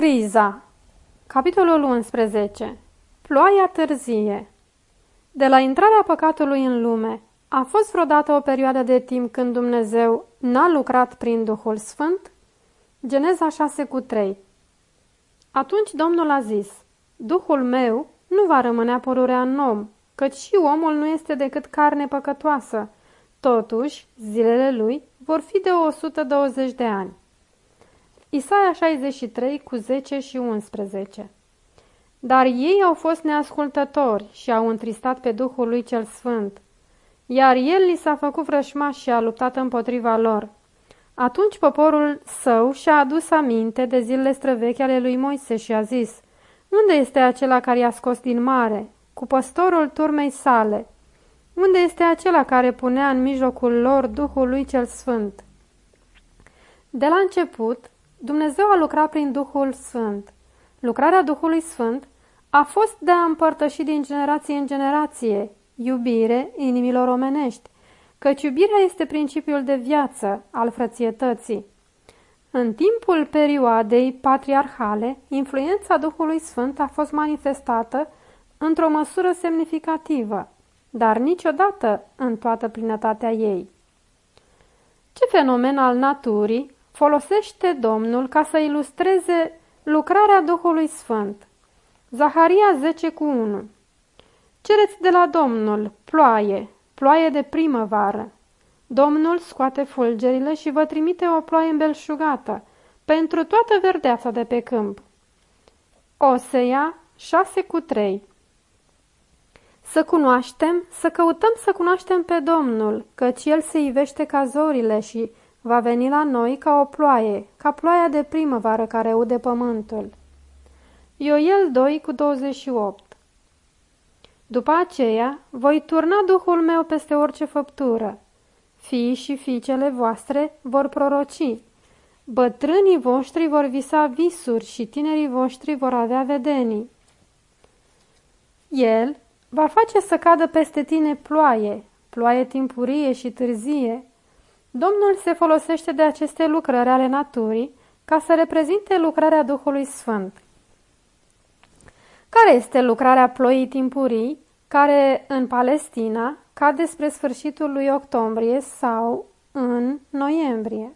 Criza Capitolul 11 Ploaia târzie De la intrarea păcatului în lume, a fost vreodată o perioadă de timp când Dumnezeu n-a lucrat prin Duhul Sfânt? Geneza 6 cu 3 Atunci Domnul a zis, Duhul meu nu va rămâne pururea în om, căci și omul nu este decât carne păcătoasă. Totuși, zilele lui vor fi de 120 de ani. Isaia 63 cu 10 și 11 Dar ei au fost neascultători și au întristat pe Duhul lui cel Sfânt, iar el li s-a făcut vrășmaș și a luptat împotriva lor. Atunci poporul său și-a adus aminte de zilele străvechi ale lui Moise și a zis, Unde este acela care i-a scos din mare, cu păstorul turmei sale? Unde este acela care punea în mijlocul lor Duhul lui cel Sfânt? De la început, Dumnezeu a lucrat prin Duhul Sfânt. Lucrarea Duhului Sfânt a fost de a împărtăși din generație în generație iubire inimilor omenești, căci iubirea este principiul de viață al frățietății. În timpul perioadei patriarhale, influența Duhului Sfânt a fost manifestată într-o măsură semnificativă, dar niciodată în toată plinătatea ei. Ce fenomen al naturii folosește Domnul ca să ilustreze lucrarea Duhului Sfânt. Zaharia 10 cu 1 Cereți de la Domnul ploaie, ploaie de primăvară. Domnul scoate fulgerile și vă trimite o ploaie îmbelșugată pentru toată verdeața de pe câmp. Osea 6 cu 3 Să cunoaștem, să căutăm să cunoaștem pe Domnul, căci El se ivește ca zorile și Va veni la noi ca o ploaie, ca ploaia de primăvară care ude pământul. Ioel 2 cu 28 După aceea, voi turna Duhul meu peste orice făptură. Fii și fiicele voastre vor proroci. Bătrânii voștri vor visa visuri și tinerii voștri vor avea vedenii. El va face să cadă peste tine ploaie, ploaie timpurie și târzie, Domnul se folosește de aceste lucrări ale naturii ca să reprezinte lucrarea Duhului Sfânt. Care este lucrarea ploii timpurii, care în Palestina cade spre sfârșitul lui octombrie sau în noiembrie?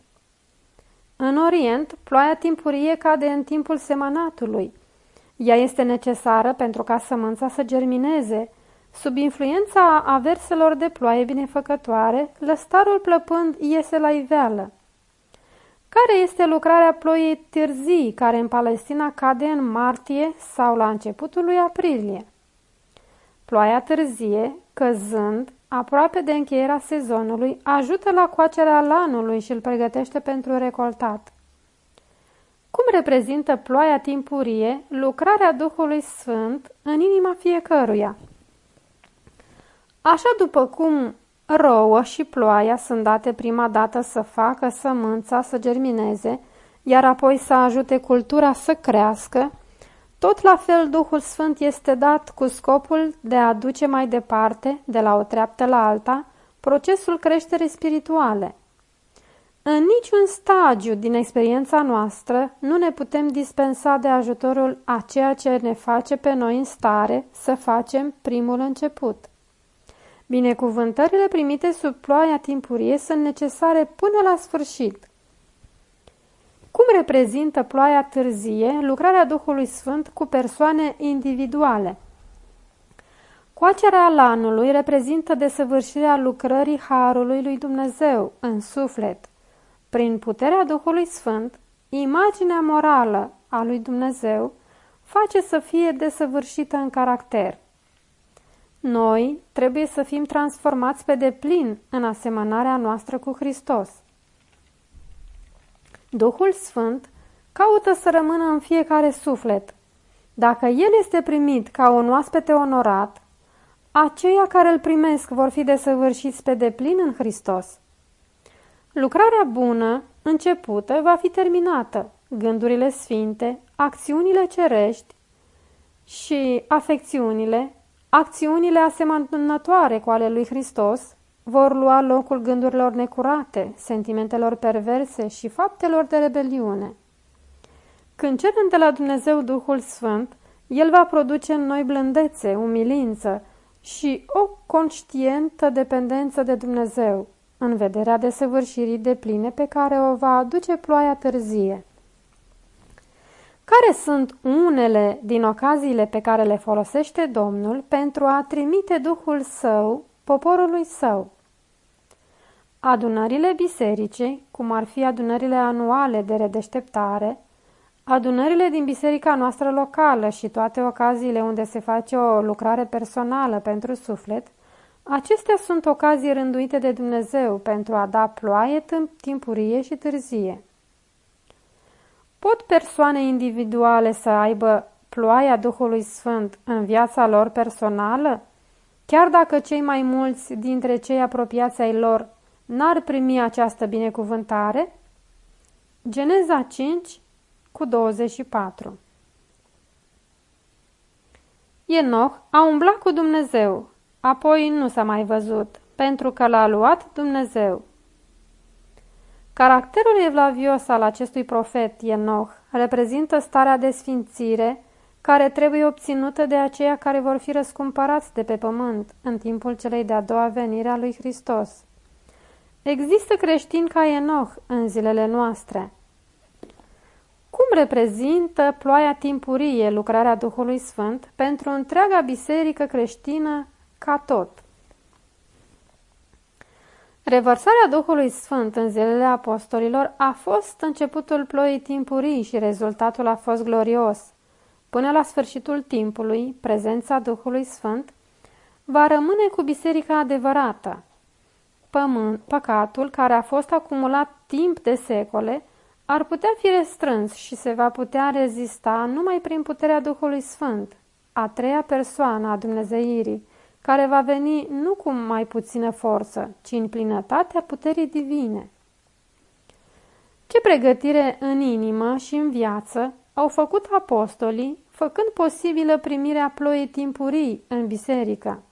În Orient, ploaia timpurie cade în timpul semanatului. Ea este necesară pentru ca sămânța să germineze, Sub influența averselor de ploaie binefăcătoare, lăstarul plăpând iese la iveală. Care este lucrarea ploiei târzii, care în Palestina cade în martie sau la începutul lui aprilie? Ploaia târzie, căzând, aproape de încheierea sezonului, ajută la coacerea lanului și îl pregătește pentru recoltat. Cum reprezintă ploaia timpurie lucrarea Duhului Sfânt în inima fiecăruia? Așa după cum rouă și ploaia sunt date prima dată să facă sămânța să germineze, iar apoi să ajute cultura să crească, tot la fel Duhul Sfânt este dat cu scopul de a duce mai departe, de la o treaptă la alta, procesul creșterii spirituale. În niciun stagiu din experiența noastră nu ne putem dispensa de ajutorul a ceea ce ne face pe noi în stare să facem primul început. Binecuvântările primite sub ploaia timpurie sunt necesare până la sfârșit. Cum reprezintă ploaia târzie lucrarea Duhului Sfânt cu persoane individuale? Coacerea lanului reprezintă desăvârșirea lucrării Harului lui Dumnezeu în suflet. Prin puterea Duhului Sfânt, imaginea morală a lui Dumnezeu face să fie desăvârșită în caracter. Noi trebuie să fim transformați pe deplin în asemănarea noastră cu Hristos. Duhul Sfânt caută să rămână în fiecare suflet. Dacă El este primit ca un oaspete onorat, aceia care îl primesc vor fi desăvârșiți pe deplin în Hristos. Lucrarea bună, începută, va fi terminată. Gândurile sfinte, acțiunile cerești și afecțiunile Acțiunile asemănătoare cu ale lui Hristos vor lua locul gândurilor necurate, sentimentelor perverse și faptelor de rebeliune. Când cerem de la Dumnezeu Duhul Sfânt, El va produce în noi blândețe, umilință și o conștientă dependență de Dumnezeu, în vederea desăvârșirii de pline pe care o va aduce ploaia târzie. Care sunt unele din ocaziile pe care le folosește Domnul pentru a trimite Duhul Său poporului Său? Adunările bisericii, cum ar fi adunările anuale de redeșteptare, adunările din biserica noastră locală și toate ocaziile unde se face o lucrare personală pentru suflet, acestea sunt ocazii rânduite de Dumnezeu pentru a da ploaie timpurie și târzie. Pot persoane individuale să aibă ploaia Duhului Sfânt în viața lor personală, chiar dacă cei mai mulți dintre cei apropiați ai lor n-ar primi această binecuvântare? Geneza 5 cu 24 Enoch a umblat cu Dumnezeu, apoi nu s-a mai văzut, pentru că l-a luat Dumnezeu. Caracterul evlavios al acestui profet, Enoch, reprezintă starea de sfințire care trebuie obținută de aceia care vor fi răscumpărați de pe pământ în timpul celei de-a doua venire a lui Hristos. Există creștini ca Enoch în zilele noastre. Cum reprezintă ploaia timpurie lucrarea Duhului Sfânt pentru întreaga biserică creștină ca tot? Revărsarea Duhului Sfânt în zilele apostolilor a fost începutul ploii timpurii și rezultatul a fost glorios. Până la sfârșitul timpului, prezența Duhului Sfânt va rămâne cu biserica adevărată. Pământ, păcatul, care a fost acumulat timp de secole, ar putea fi restrâns și se va putea rezista numai prin puterea Duhului Sfânt, a treia persoană a Dumnezeirii, care va veni nu cu mai puțină forță, ci în plinătatea puterii divine. Ce pregătire în inimă și în viață au făcut apostolii, făcând posibilă primirea ploii timpurii în biserică.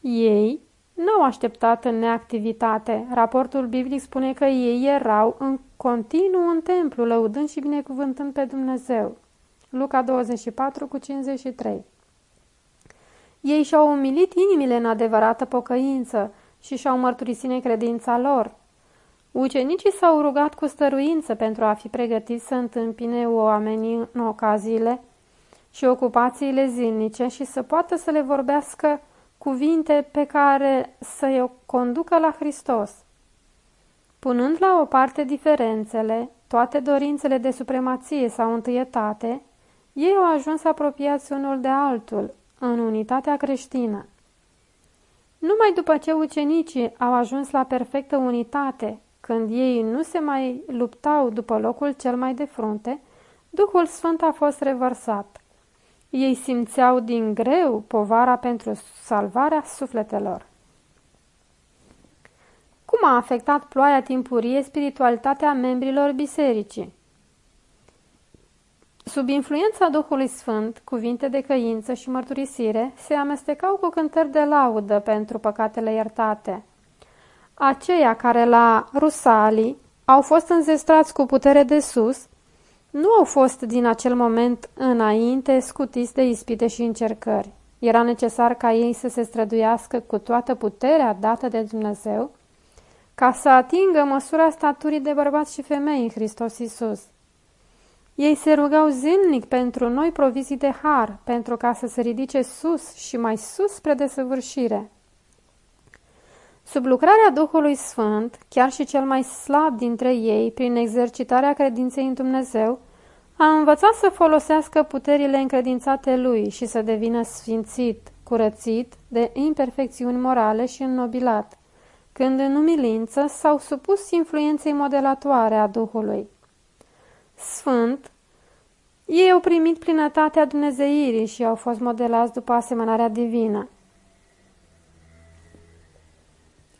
Ei n-au așteptat în neactivitate. Raportul biblic spune că ei erau în continuu în templu, lăudând și binecuvântând pe Dumnezeu. Luca 24 cu 53 ei și-au umilit inimile în adevărată pocăință și și-au mărturisit necredința lor. Ucenicii s-au rugat cu stăruință pentru a fi pregătiți să întâmpine oamenii în ocaziile și ocupațiile zilnice și să poată să le vorbească cuvinte pe care să-i o conducă la Hristos. Punând la o parte diferențele, toate dorințele de supremație sau întâietate, ei au ajuns apropiați unul de altul, în unitatea creștină. Numai după ce ucenicii au ajuns la perfectă unitate, când ei nu se mai luptau după locul cel mai de frunte, Duhul Sfânt a fost revărsat. Ei simțeau din greu povara pentru salvarea sufletelor. Cum a afectat ploaia timpurie spiritualitatea membrilor bisericii? Sub influența Duhului Sfânt, cuvinte de căință și mărturisire se amestecau cu cântări de laudă pentru păcatele iertate. Aceia care la Rusalii au fost înzestrați cu putere de sus, nu au fost din acel moment înainte scutiți de ispite și încercări. Era necesar ca ei să se străduiască cu toată puterea dată de Dumnezeu ca să atingă măsura staturii de bărbați și femei în Hristos Isus. Ei se rugau zilnic pentru noi provizii de har, pentru ca să se ridice sus și mai sus spre desăvârșire. Sub lucrarea Duhului Sfânt, chiar și cel mai slab dintre ei, prin exercitarea credinței în Dumnezeu, a învățat să folosească puterile încredințate lui și să devină sfințit, curățit de imperfecțiuni morale și înnobilat, când în umilință s-au supus influenței modelatoare a Duhului sfânt, ei au primit plinătatea Dumnezeirii și au fost modelați după asemănarea divină.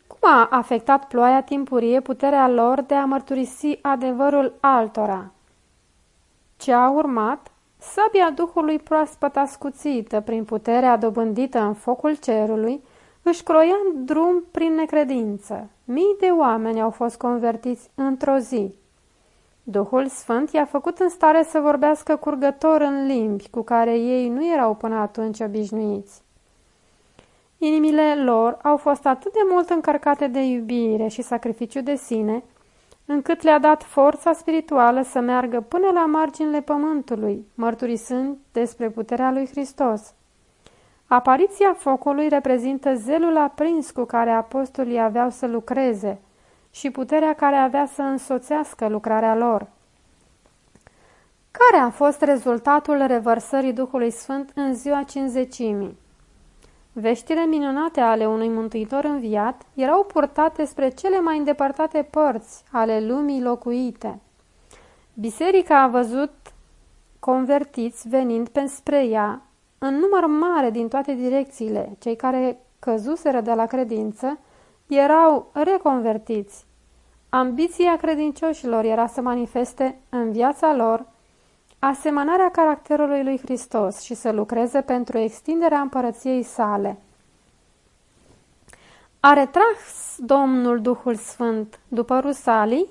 Cum a afectat ploaia timpurie puterea lor de a mărturisi adevărul altora? Ce a urmat? Sabia Duhului proaspăt ascuțită prin puterea dobândită în focul cerului, își croia drum prin necredință. Mii de oameni au fost convertiți într-o zi. Duhul Sfânt i-a făcut în stare să vorbească curgător în limbi cu care ei nu erau până atunci obișnuiți. Inimile lor au fost atât de mult încărcate de iubire și sacrificiu de sine, încât le-a dat forța spirituală să meargă până la marginile pământului, mărturisând despre puterea lui Hristos. Apariția focului reprezintă zelul aprins cu care apostolii aveau să lucreze și puterea care avea să însoțească lucrarea lor. Care a fost rezultatul revărsării Duhului Sfânt în ziua cinzecimii? Veștile minunate ale unui mântuitor înviat erau purtate spre cele mai îndepărtate părți ale lumii locuite. Biserica a văzut convertiți venind pe spre ea, în număr mare din toate direcțiile, cei care căzuseră de la credință erau reconvertiți. Ambiția credincioșilor era să manifeste în viața lor asemănarea caracterului lui Hristos și să lucreze pentru extinderea împărăției sale. A retras Domnul Duhul Sfânt după Rusalii?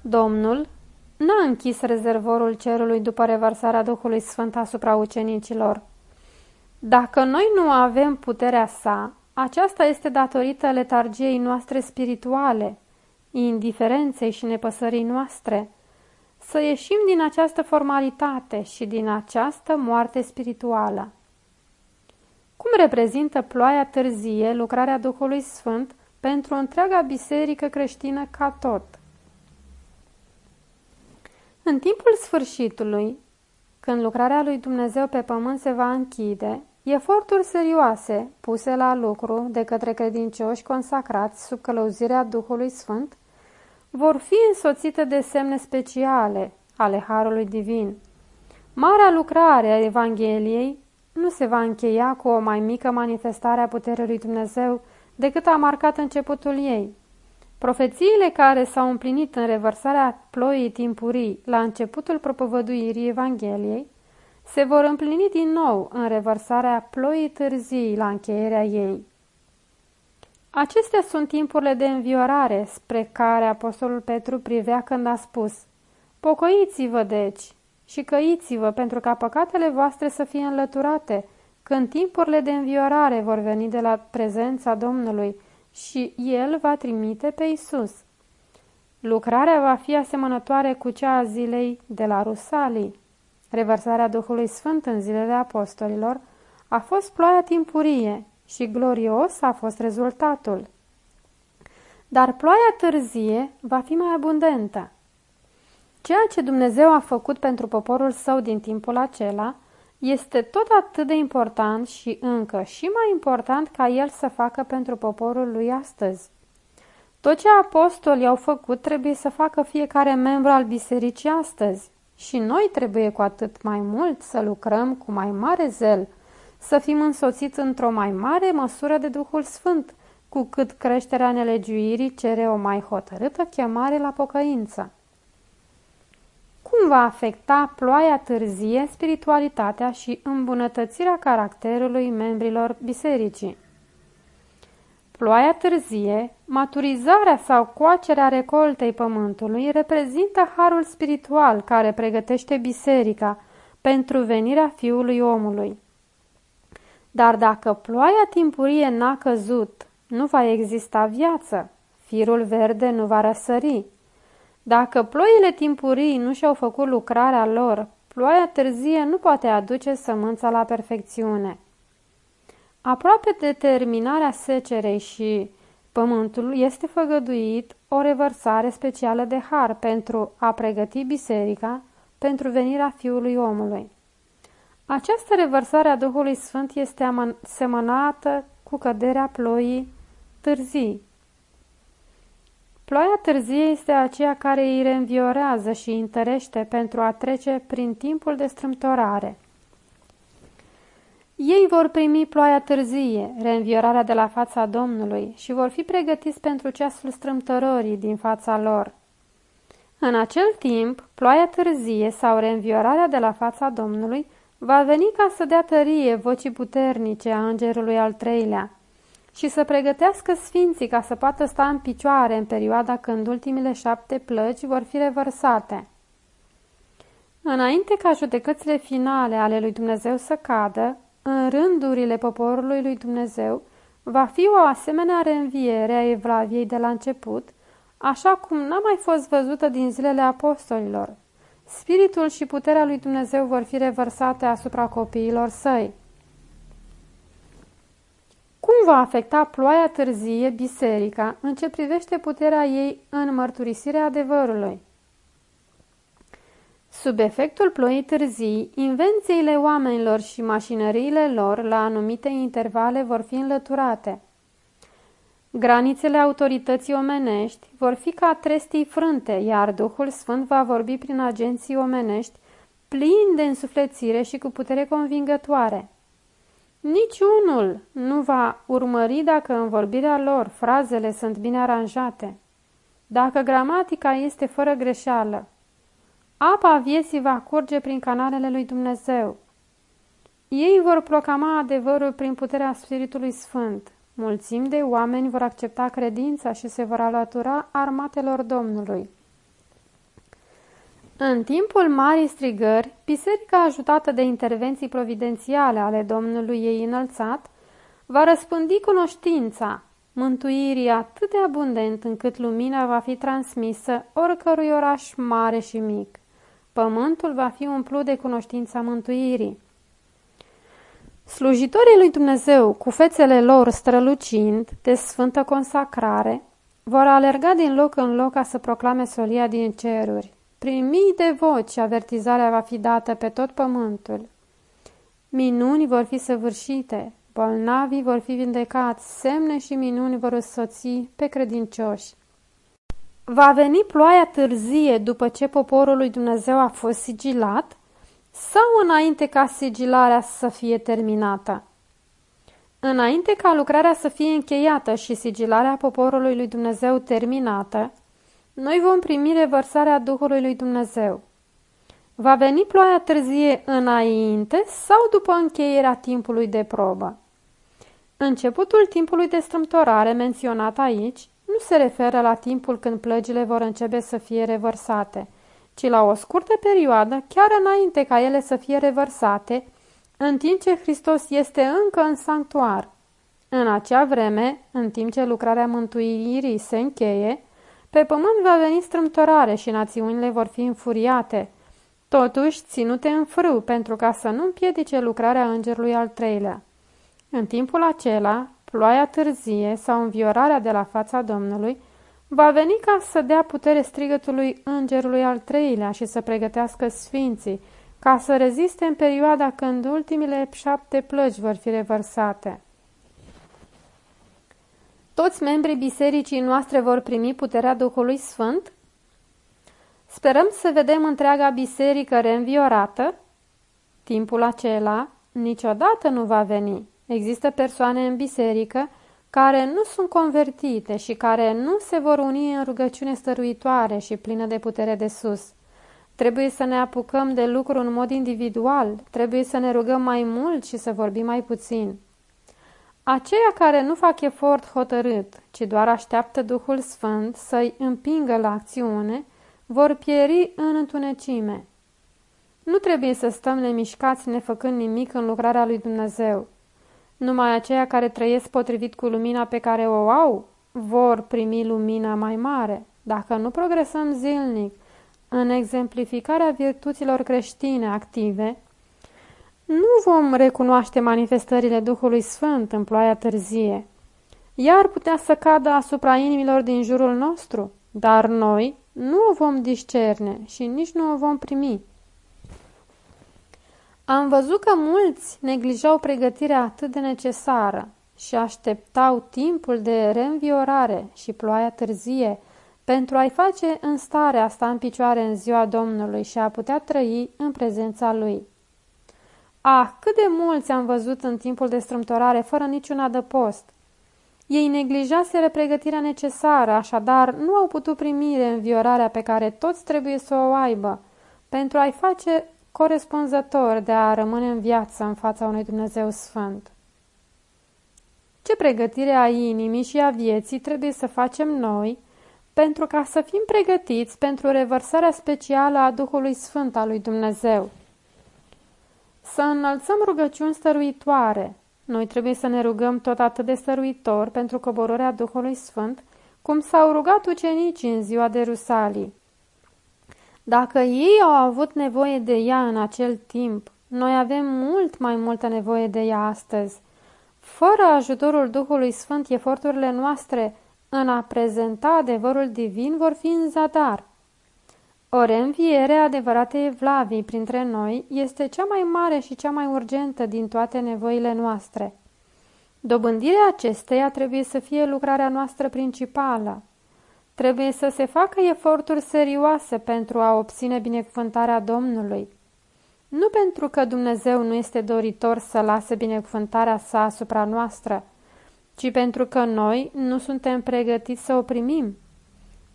Domnul n-a închis rezervorul cerului după revărsarea Duhului Sfânt asupra ucenicilor. Dacă noi nu avem puterea sa, aceasta este datorită letargiei noastre spirituale, indiferenței și nepăsării noastre, să ieșim din această formalitate și din această moarte spirituală. Cum reprezintă ploaia târzie lucrarea Duhului Sfânt pentru întreaga biserică creștină ca tot? În timpul sfârșitului, când lucrarea lui Dumnezeu pe pământ se va închide, eforturi serioase puse la lucru de către credincioși consacrați sub călăuzirea Duhului Sfânt vor fi însoțite de semne speciale ale Harului Divin. Marea lucrare a Evangheliei nu se va încheia cu o mai mică manifestare a puterii lui Dumnezeu decât a marcat începutul ei. Profețiile care s-au împlinit în revărsarea ploii timpurii la începutul propovăduirii Evangheliei se vor împlini din nou în revărsarea ploii târzii la încheierea ei. Acestea sunt timpurile de înviorare spre care Apostolul Petru privea când a spus Pocăiți-vă deci și căiți-vă pentru ca păcatele voastre să fie înlăturate, când timpurile de înviorare vor veni de la prezența Domnului și El va trimite pe Isus. Lucrarea va fi asemănătoare cu cea a zilei de la Rusalii. Revărsarea Duhului Sfânt în zilele apostolilor a fost ploaia timpurie și glorios a fost rezultatul. Dar ploaia târzie va fi mai abundentă. Ceea ce Dumnezeu a făcut pentru poporul său din timpul acela este tot atât de important și încă și mai important ca el să facă pentru poporul lui astăzi. Tot ce apostolii au făcut trebuie să facă fiecare membru al bisericii astăzi și noi trebuie cu atât mai mult să lucrăm cu mai mare zel – să fim însoțiți într-o mai mare măsură de Duhul Sfânt, cu cât creșterea nelegiuirii cere o mai hotărâtă chemare la pocăință. Cum va afecta ploaia târzie spiritualitatea și îmbunătățirea caracterului membrilor bisericii? Ploaia târzie, maturizarea sau coacerea recoltei pământului reprezintă harul spiritual care pregătește biserica pentru venirea Fiului omului. Dar dacă ploaia timpurie n-a căzut, nu va exista viață, firul verde nu va răsări. Dacă ploile timpurii nu și-au făcut lucrarea lor, ploaia târzie nu poate aduce sămânța la perfecțiune. Aproape de terminarea secerei și pământul este făgăduit o revărsare specială de har pentru a pregăti biserica pentru venirea Fiului omului. Această revărsare a Duhului Sfânt este semănată cu căderea ploii târzii. Ploaia târzie este aceea care îi reînviorează și îi întărește pentru a trece prin timpul de strâmtorare. Ei vor primi ploaia târzie, reînviorarea de la fața Domnului, și vor fi pregătiți pentru ceasul strâmtorării din fața lor. În acel timp, ploaia târzie sau reînviorarea de la fața Domnului va veni ca să dea tărie vocii puternice a îngerului al treilea. și să pregătească sfinții ca să poată sta în picioare în perioada când ultimile șapte plăci vor fi revărsate. Înainte ca judecățile finale ale lui Dumnezeu să cadă, în rândurile poporului lui Dumnezeu, va fi o asemenea reînviere a Evlaviei de la început, așa cum n-a mai fost văzută din zilele apostolilor. Spiritul și puterea lui Dumnezeu vor fi revărsate asupra copiilor săi. Cum va afecta ploaia târzie biserica în ce privește puterea ei în mărturisirea adevărului? Sub efectul ploii târzii, invențiile oamenilor și mașinăriile lor la anumite intervale vor fi înlăturate. Granițele autorității omenești vor fi ca trestii frânte, iar Duhul Sfânt va vorbi prin agenții omenești plini de însuflețire și cu putere convingătoare. Niciunul nu va urmări dacă în vorbirea lor frazele sunt bine aranjate, dacă gramatica este fără greșeală. Apa vieții va curge prin canalele lui Dumnezeu. Ei vor proclama adevărul prin puterea Spiritului Sfânt. Mulțimi de oameni vor accepta credința și se vor alătura armatelor Domnului. În timpul marii strigări, biserica ajutată de intervenții providențiale ale Domnului ei înălțat, va răspândi cunoștința mântuirii atât de abundent încât lumina va fi transmisă oricărui oraș mare și mic. Pământul va fi umplut de cunoștința mântuirii. Slujitorii lui Dumnezeu, cu fețele lor strălucind de sfântă consacrare, vor alerga din loc în loc ca să proclame solia din ceruri. Prin mii de voci avertizarea va fi dată pe tot pământul. Minuni vor fi săvârșite, bolnavii vor fi vindecați, semne și minuni vor însoți pe credincioși. Va veni ploaia târzie după ce poporul lui Dumnezeu a fost sigilat sau înainte ca sigilarea să fie terminată? Înainte ca lucrarea să fie încheiată și sigilarea poporului lui Dumnezeu terminată, noi vom primi revărsarea Duhului lui Dumnezeu. Va veni ploaia târzie înainte sau după încheierea timpului de probă? Începutul timpului de strâmtorare menționat aici nu se referă la timpul când plăgile vor începe să fie revărsate, ci la o scurtă perioadă, chiar înainte ca ele să fie revărsate, în timp ce Hristos este încă în sanctuar. În acea vreme, în timp ce lucrarea mântuirii se încheie, pe pământ va veni strâmtorare și națiunile vor fi înfuriate, totuși ținute în frâu pentru ca să nu împiedice lucrarea îngerului al treilea. În timpul acela, ploaia târzie sau înviorarea de la fața Domnului va veni ca să dea putere strigătului îngerului al treilea și să pregătească sfinții, ca să reziste în perioada când ultimile șapte plăci vor fi revărsate. Toți membrii bisericii noastre vor primi puterea Duhului Sfânt? Sperăm să vedem întreaga biserică reînviorată. Timpul acela niciodată nu va veni. Există persoane în biserică care nu sunt convertite și care nu se vor uni în rugăciune stăruitoare și plină de putere de sus. Trebuie să ne apucăm de lucru în mod individual, trebuie să ne rugăm mai mult și să vorbim mai puțin. Aceia care nu fac efort hotărât, ci doar așteaptă Duhul Sfânt să-i împingă la acțiune, vor pieri în întunecime. Nu trebuie să stăm nemișcați nefăcând nimic în lucrarea lui Dumnezeu. Numai aceia care trăiesc potrivit cu lumina pe care o au vor primi lumina mai mare. Dacă nu progresăm zilnic în exemplificarea virtuților creștine active, nu vom recunoaște manifestările Duhului Sfânt în ploaia târzie. Ea ar putea să cadă asupra inimilor din jurul nostru, dar noi nu o vom discerne și nici nu o vom primi. Am văzut că mulți neglijau pregătirea atât de necesară și așteptau timpul de reînviorare și ploaia târzie pentru a-i face în stare a sta în picioare în ziua Domnului și a putea trăi în prezența Lui. Ah, cât de mulți am văzut în timpul de strâmtorare fără niciun adăpost! Ei neglijaseră pregătirea necesară, așadar nu au putut primi înviorarea pe care toți trebuie să o aibă, pentru a-i face corespunzător de a rămâne în viață în fața unui Dumnezeu Sfânt. Ce pregătire a inimii și a vieții trebuie să facem noi pentru ca să fim pregătiți pentru revărsarea specială a Duhului Sfânt al lui Dumnezeu? Să înălțăm rugăciuni stăruitoare. Noi trebuie să ne rugăm tot atât de stăruitor pentru coborârea Duhului Sfânt, cum s-au rugat ucenicii în ziua de Rusalii. Dacă ei au avut nevoie de ea în acel timp, noi avem mult mai multă nevoie de ea astăzi. Fără ajutorul Duhului Sfânt, eforturile noastre în a prezenta adevărul divin vor fi în zadar. O reînviere adevărată evlavii printre noi este cea mai mare și cea mai urgentă din toate nevoile noastre. Dobândirea acesteia trebuie să fie lucrarea noastră principală. Trebuie să se facă eforturi serioase pentru a obține binecuvântarea Domnului. Nu pentru că Dumnezeu nu este doritor să lase binecuvântarea sa asupra noastră, ci pentru că noi nu suntem pregătiți să o primim.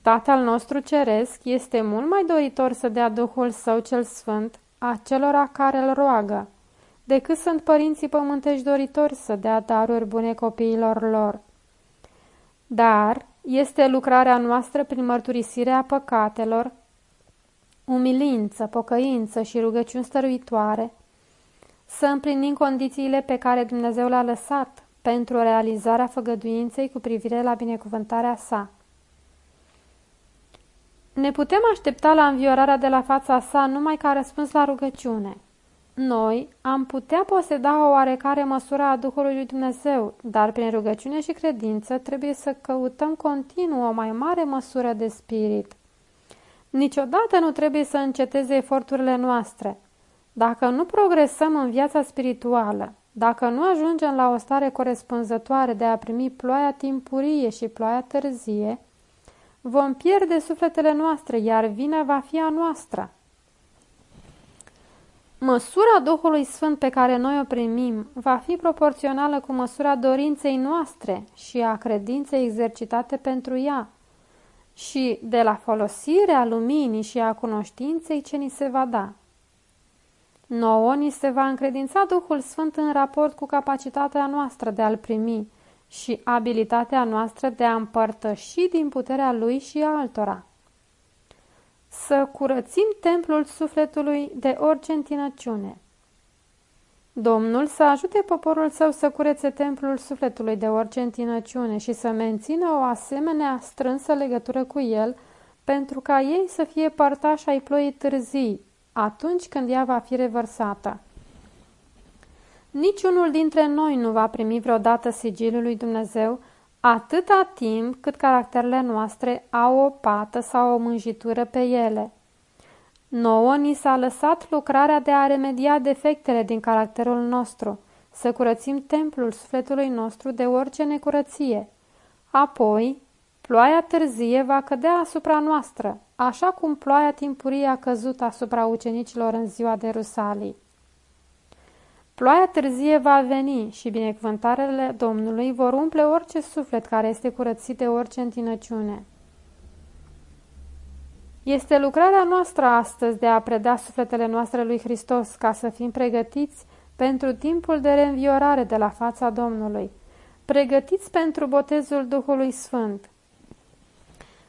Tatăl nostru ceresc este mult mai doritor să dea Duhul Său cel Sfânt acelora care îl roagă, decât sunt părinții pământești doritori să dea daruri bune copiilor lor. Dar este lucrarea noastră prin mărturisirea păcatelor, umilință, pocăință și rugăciuni stăruitoare, să împlinim condițiile pe care Dumnezeu le-a lăsat pentru realizarea făgăduinței cu privire la binecuvântarea sa. Ne putem aștepta la înviorarea de la fața sa numai ca răspuns la rugăciune. Noi am putea poseda o oarecare măsură a Duhului lui Dumnezeu, dar prin rugăciune și credință trebuie să căutăm continuu o mai mare măsură de spirit. Niciodată nu trebuie să înceteze eforturile noastre. Dacă nu progresăm în viața spirituală, dacă nu ajungem la o stare corespunzătoare de a primi ploaia timpurie și ploaia târzie, vom pierde sufletele noastre, iar vina va fi a noastră. Măsura Duhului Sfânt pe care noi o primim va fi proporțională cu măsura dorinței noastre și a credinței exercitate pentru ea și de la folosirea luminii și a cunoștinței ce ni se va da. Nouă ni se va încredința Duhul Sfânt în raport cu capacitatea noastră de a-L primi și abilitatea noastră de a împărtăși din puterea Lui și altora. Să curățim templul sufletului de orice întinăciune. Domnul să ajute poporul său să curețe templul sufletului de orice întinăciune și să mențină o asemenea strânsă legătură cu el, pentru ca ei să fie părtași ai ploii târzii, atunci când ea va fi revărsată. Niciunul dintre noi nu va primi vreodată sigilul lui Dumnezeu atâta timp cât caracterele noastre au o pată sau o mânjitură pe ele. Nouă ni s-a lăsat lucrarea de a remedia defectele din caracterul nostru, să curățim templul sufletului nostru de orice necurăție. Apoi, ploaia târzie va cădea asupra noastră, așa cum ploaia timpurie a căzut asupra ucenicilor în ziua de Rusalii. Ploaia târzie va veni și binecuvântarele Domnului vor umple orice suflet care este curățit de orice întinăciune. Este lucrarea noastră astăzi de a preda sufletele noastre lui Hristos ca să fim pregătiți pentru timpul de reînviorare de la fața Domnului, pregătiți pentru botezul Duhului Sfânt.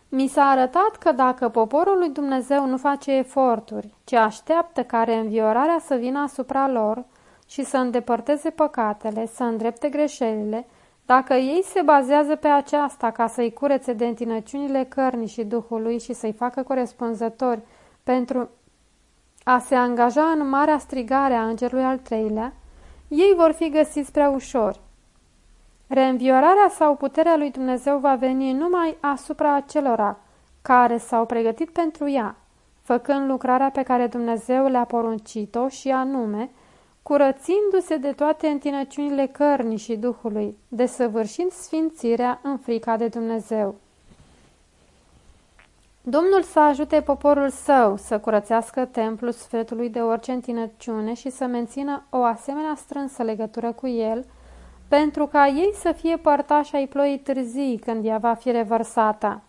Mi s-a arătat că dacă poporul lui Dumnezeu nu face eforturi, ci așteaptă ca reînviorarea să vină asupra lor și să îndepărteze păcatele, să îndrepte greșelile, dacă ei se bazează pe aceasta ca să-i curețe de întinăciunile cărnii și Duhului și să-i facă corespunzători pentru a se angaja în marea strigare a îngerului al treilea, ei vor fi găsiți prea ușor. Reînviorarea sau puterea lui Dumnezeu va veni numai asupra acelora care s-au pregătit pentru ea, făcând lucrarea pe care Dumnezeu le-a poruncit-o și anume, curățindu-se de toate întinăciunile cărnii și Duhului, desăvârșind sfințirea în frica de Dumnezeu. Domnul să ajute poporul său să curățească templul sfetului de orice întinăciune și să mențină o asemenea strânsă legătură cu el, pentru ca ei să fie părtași ai ploii târzii când ea va fi revărsată.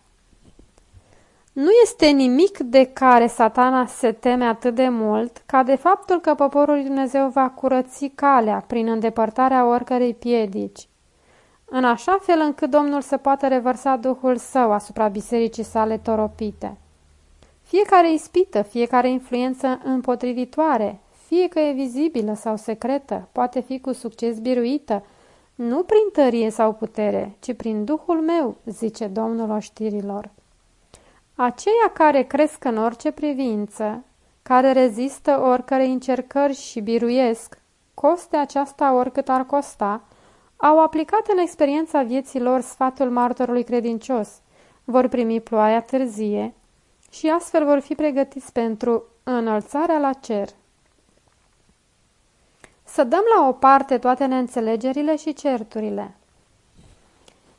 Nu este nimic de care satana se teme atât de mult ca de faptul că poporul lui Dumnezeu va curăți calea prin îndepărtarea oricărei piedici. în așa fel încât Domnul să poată revărsa Duhul Său asupra bisericii sale toropite. Fiecare ispită, fiecare influență împotrivitoare, fie că e vizibilă sau secretă, poate fi cu succes biruită, nu prin tărie sau putere, ci prin Duhul meu, zice Domnul oștirilor. Aceia care cresc în orice privință, care rezistă oricare încercări și biruiesc, coste aceasta oricât ar costa, au aplicat în experiența vieții lor sfatul martorului credincios, vor primi ploaia târzie și astfel vor fi pregătiți pentru înălțarea la cer. Să dăm la o parte toate neînțelegerile și certurile.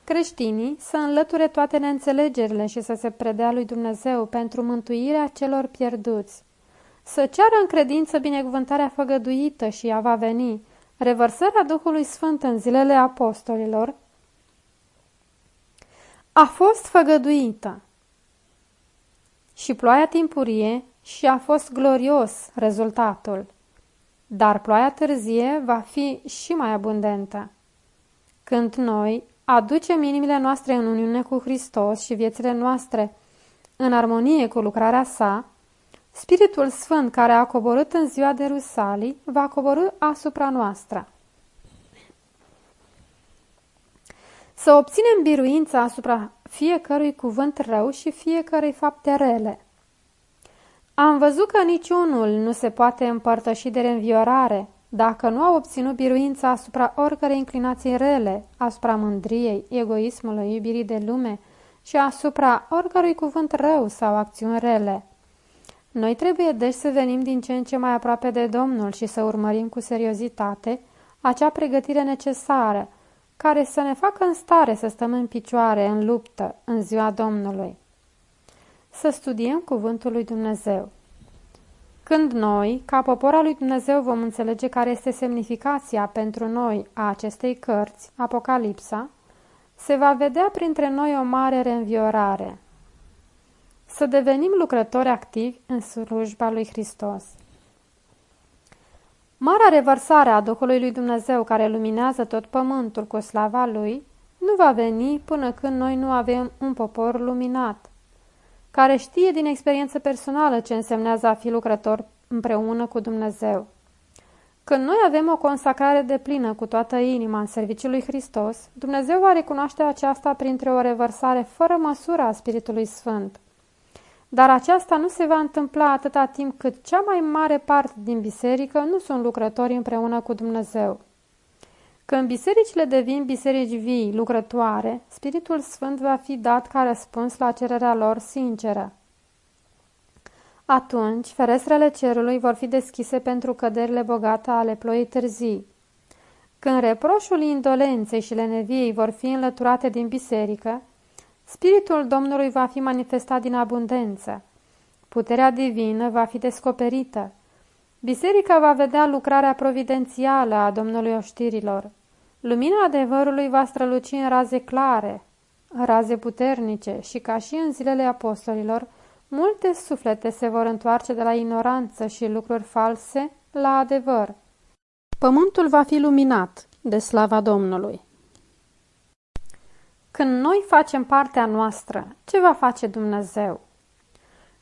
Creștinii să înlăture toate neînțelegerile și să se predea lui Dumnezeu pentru mântuirea celor pierduți. Să ceară în credință binecuvântarea făgăduită și ea va veni, revărsarea Duhului Sfânt în zilele apostolilor, a fost făgăduită și ploaia timpurie și a fost glorios rezultatul. Dar ploaia târzie va fi și mai abundentă. Când noi aducem inimile noastre în uniune cu Hristos și viețile noastre în armonie cu lucrarea sa, Spiritul Sfânt care a coborât în ziua de Rusalii va coborâ asupra noastră. Să obținem biruința asupra fiecărui cuvânt rău și fiecărui fapte rele. Am văzut că niciunul nu se poate împărtăși de reînviorare dacă nu a obținut biruința asupra oricărei inclinații rele, asupra mândriei, egoismului, iubirii de lume și asupra oricărui cuvânt rău sau acțiuni rele. Noi trebuie deci să venim din ce în ce mai aproape de Domnul și să urmărim cu seriozitate acea pregătire necesară, care să ne facă în stare să stăm în picioare, în luptă, în ziua Domnului. Să studiem Cuvântul lui Dumnezeu. Când noi, ca popor al lui Dumnezeu, vom înțelege care este semnificația pentru noi a acestei cărți, Apocalipsa, se va vedea printre noi o mare reînviorare, să devenim lucrători activi în slujba lui Hristos. Marea revărsare a Duhului lui Dumnezeu care luminează tot pământul cu slava lui nu va veni până când noi nu avem un popor luminat, care știe din experiență personală ce însemnează a fi lucrător împreună cu Dumnezeu. Când noi avem o consacrare de plină cu toată inima în serviciul lui Hristos, Dumnezeu va recunoaște aceasta printre o revărsare fără măsură a Spiritului Sfânt. Dar aceasta nu se va întâmpla atâta timp cât cea mai mare parte din biserică nu sunt lucrători împreună cu Dumnezeu. Când bisericile devin biserici vii, lucrătoare, Spiritul Sfânt va fi dat ca răspuns la cererea lor sinceră. Atunci, ferestrele cerului vor fi deschise pentru căderile bogate ale ploii târzii. Când reproșul indolenței și leneviei vor fi înlăturate din biserică, Spiritul Domnului va fi manifestat din abundență. Puterea divină va fi descoperită. Biserica va vedea lucrarea providențială a Domnului oștirilor. Lumina adevărului va străluci în raze clare, raze puternice și ca și în zilele apostolilor, multe suflete se vor întoarce de la ignoranță și lucruri false la adevăr. Pământul va fi luminat de slava Domnului. Când noi facem partea noastră, ce va face Dumnezeu?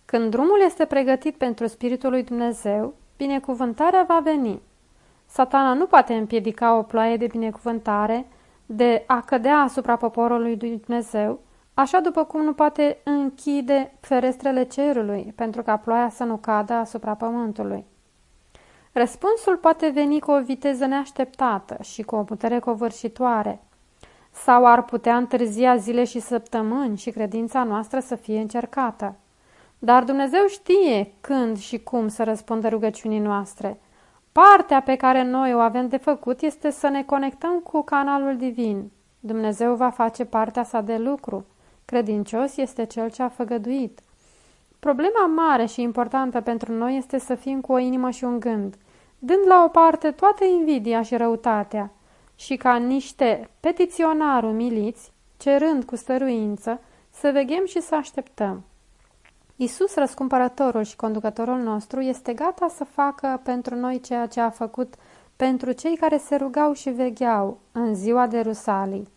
Când drumul este pregătit pentru Spiritul lui Dumnezeu, binecuvântarea va veni. Satana nu poate împiedica o ploaie de binecuvântare de a cădea asupra poporului lui Dumnezeu, așa după cum nu poate închide ferestrele cerului pentru ca ploaia să nu cadă asupra pământului. Răspunsul poate veni cu o viteză neașteptată și cu o putere covârșitoare, sau ar putea întârzia zile și săptămâni și credința noastră să fie încercată. Dar Dumnezeu știe când și cum să răspundă rugăciunii noastre. Partea pe care noi o avem de făcut este să ne conectăm cu canalul divin. Dumnezeu va face partea sa de lucru. Credincios este cel ce a făgăduit. Problema mare și importantă pentru noi este să fim cu o inimă și un gând, dând la o parte toată invidia și răutatea, și ca niște petiționari umiliți, cerând cu stăruință, să veghem și să așteptăm. Isus, răscumpărătorul și conducătorul nostru, este gata să facă pentru noi ceea ce a făcut pentru cei care se rugau și vegheau în ziua de Rusalii.